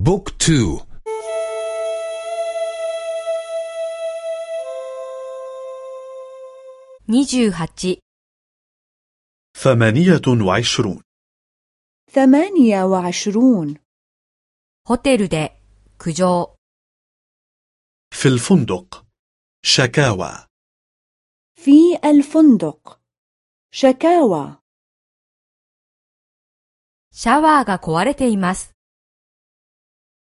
بوك تو 28 ثمانية وعشرون ثمانية وعشرون ホテルで苦情 في الفندق شكاوى في الفندق شكاوى シャワーが壊れています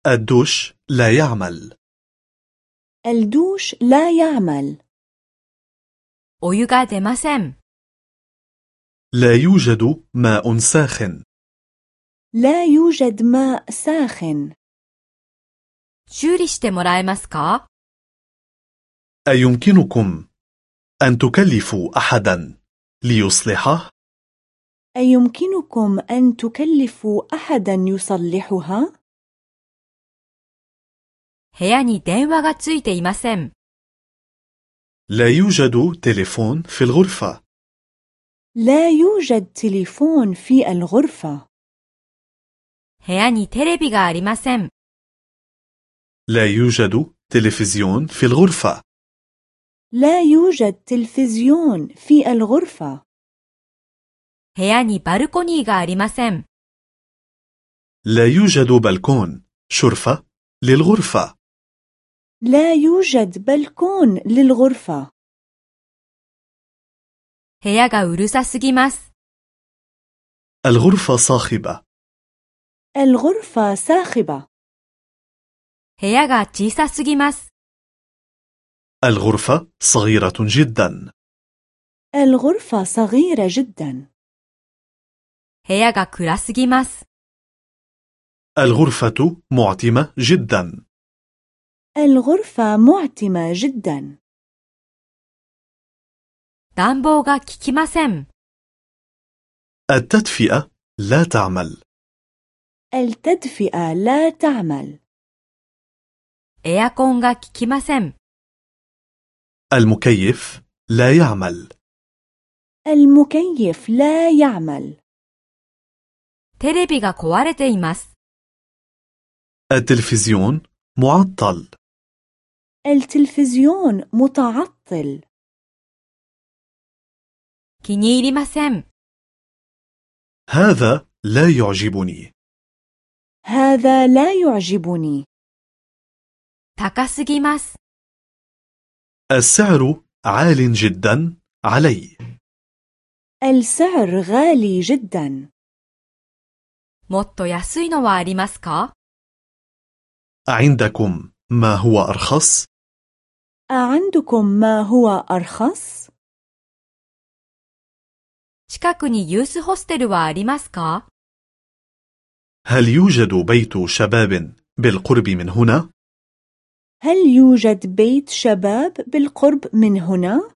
الدوش لا يعمل الدوش لا يعمل お湯が出ません لا يوجد ماء ساخن لا يوجد ماء ساخن 修理してもらえますか أيمكنكم أن تكلفوا أحدا ليصلحه؟ أيمكنكم أن تكلفوا أحدا يصلحها؟ 部屋に電話がついていません لا يوجد تليفون في الغرفة لا يوجد تليفون في الغرفة 部屋にテレビがありません لا يوجد تلفزيون في الغرفة لا يوجد تلفزيون في الغرفة 部屋にバルコニーがありません لا يوجد بلكون شرفة للغرفة لا يوجد بلكون للغرفة 部屋がうるさすぎます الغرفة صاخبة الغرفة صاخبة 部屋が小さすぎます الغرفة صغيرة جدا الغرفة صغيرة جدا 部屋が暗すぎます الغرفة معتمة جدا الغرفة معتمة جدا 暖房が効きません التدفئة لا تعمل التدفئة لا تعمل エアコンが効きません المكيف لا يعمل المكيف لا يعمل テレビが壊れています التلفزيون معطل التلفزيون متعطل 気に入りません هذا لا يعجبني هذا لا يعجبني 高すぎます السعر عال جدا علي السعر غالي جدا もっと安いのはありますか عندكم ما هو أرخص؟ أعندكم ما هو أرخص؟ 近くにユースホステルはありますか هل يوجد بيت شباب بالقرب من هنا؟ هل يوجد بيت شباب بالقرب من هنا؟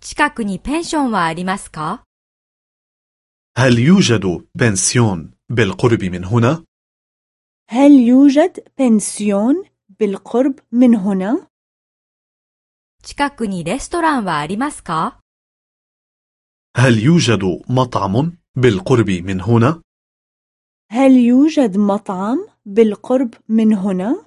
近くにペンションはありますか هل يوجد بنسيون بالقرب من هنا؟ هل يوجد بنسيون بالقرب من هنا؟ 近くにレストランはありますか هل يوجد مطعم بالقرب من هنا؟ هل يوجد مطعم بالقرب من هنا؟